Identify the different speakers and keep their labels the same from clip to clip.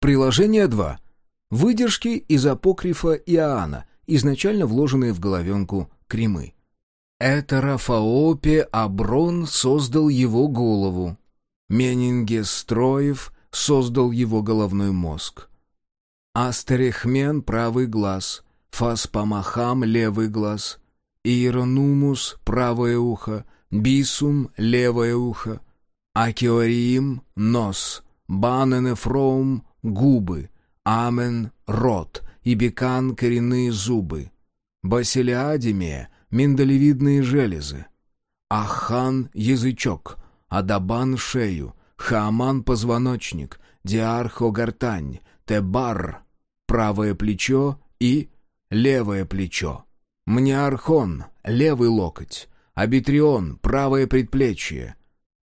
Speaker 1: Приложение 2. Выдержки из апокрифа Иоанна, изначально вложенные в головенку Кремы. Это Рафаопе Аброн создал его голову. Менингес Строев создал его головной мозг. Астерехмен — правый глаз, Фаспамахам — левый глаз, Иеронумус — правое ухо, Бисум — левое ухо, Акиориим — нос, Баненефроум — губы, Амен — рот, Ибикан — коренные зубы, Басилиадемия — миндалевидные железы, Ахан — язычок, Адабан — шею, Хааман — позвоночник, Диархо — гортань, Тебар — правое плечо и левое плечо. Мнеархон — левый локоть, Абитрион — правое предплечье,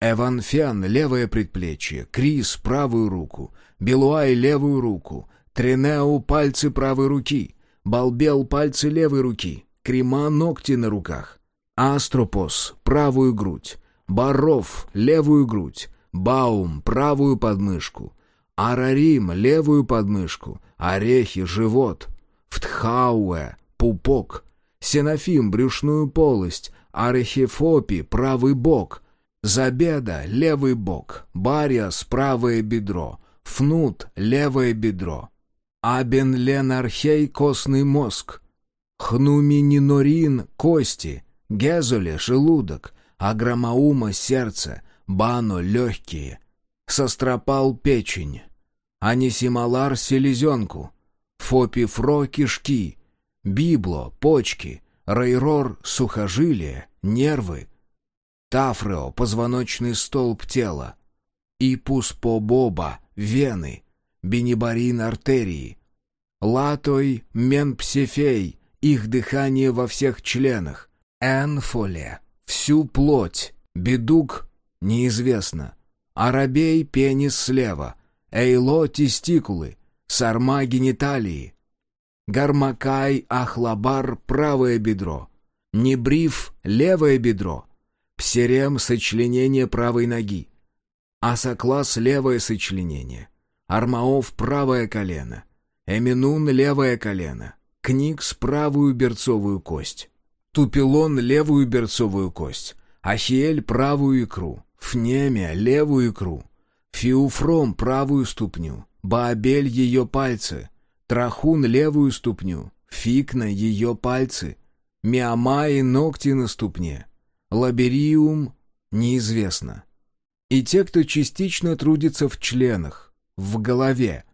Speaker 1: Эванфян — левое предплечье, Крис — правую руку, Белуай — левую руку, Тренеу — пальцы правой руки, Балбел — пальцы левой руки, Крема — ногти на руках, Астропос — правую грудь, Баров — левую грудь, Баум — правую подмышку, Арарим — левую подмышку, Орехи — живот, Втхауэ — пупок, Сенофим — брюшную полость, Арехифопи — правый бок, Забеда — левый бок, Бариас — правое бедро, Фнут — левое бедро, Абен Ленархей — костный мозг, Хнумининорин — кости, Гезоле — желудок, Агромаума — сердце, Бано — легкие, Состропал — печень, Анисималар — селезенку, Фопифро — кишки, Библо — почки, Рейрор — сухожилие, нервы, Тафрео — позвоночный столб тела, Ипус побоба — вены, Бенибарин — артерии, Латой — менпсифей — их дыхание во всех членах, Энфоле — всю плоть, Бедук — неизвестно, Арабей — пенис слева, Эйло — тестикулы, Сарма — гениталии, Гармакай — ахлабар — правое бедро, Небриф — левое бедро, Псерем — сочленение правой ноги, Асаклас — левое сочленение, Армаов — правое колено, Эминун — левое колено, Кникс — правую берцовую кость, Тупилон — левую берцовую кость, Ахиэль — правую икру, Фнемия — левую икру, Фиуфром — правую ступню, Баабель — ее пальцы, Трахун — левую ступню, Фикна — ее пальцы, Миамаи — ногти на ступне, Лабериум — неизвестно. И те, кто частично трудится в членах, в голове,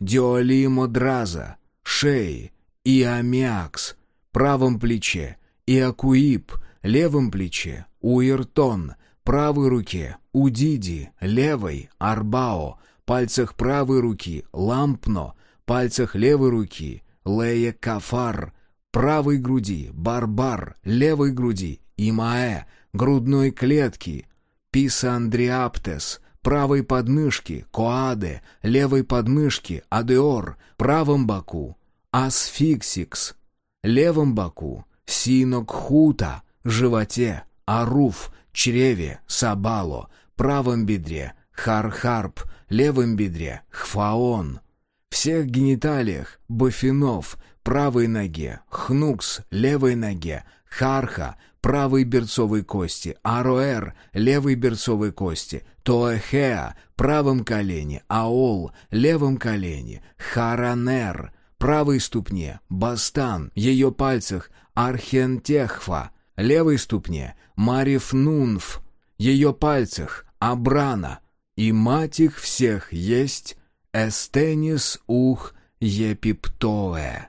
Speaker 1: Диолимодраза, шеи, Иамиакс, правом плече, Иакуип, левом плече, Уиртон, правой руке, Удиди, левой, Арбао, пальцах правой руки, Лампно, пальцах левой руки, Лея Кафар, правой груди, Барбар, левой груди, Имаэ, грудной клетки, Писандриаптес, правой подмышки, Коаде, левой подмышки, Адеор, правом боку, Асфиксикс, левом боку, Синокхута, животе, Аруф, чреве, Сабало, правом бедре, Хархарп, левом бедре, Хфаон, всех гениталиях, Бафинов, правой ноге, Хнукс, левой ноге, Харха, правой берцовой кости, Ароэр, левой берцовой кости, Тоэхеа, правом колене, Аол, левом колене, Харанер, правой ступне, Бастан, ее пальцах, Архентехфа, левой ступне, Марифнунф, ее пальцах, Абрана, и мать их всех есть Эстенис ух Епиптоэ.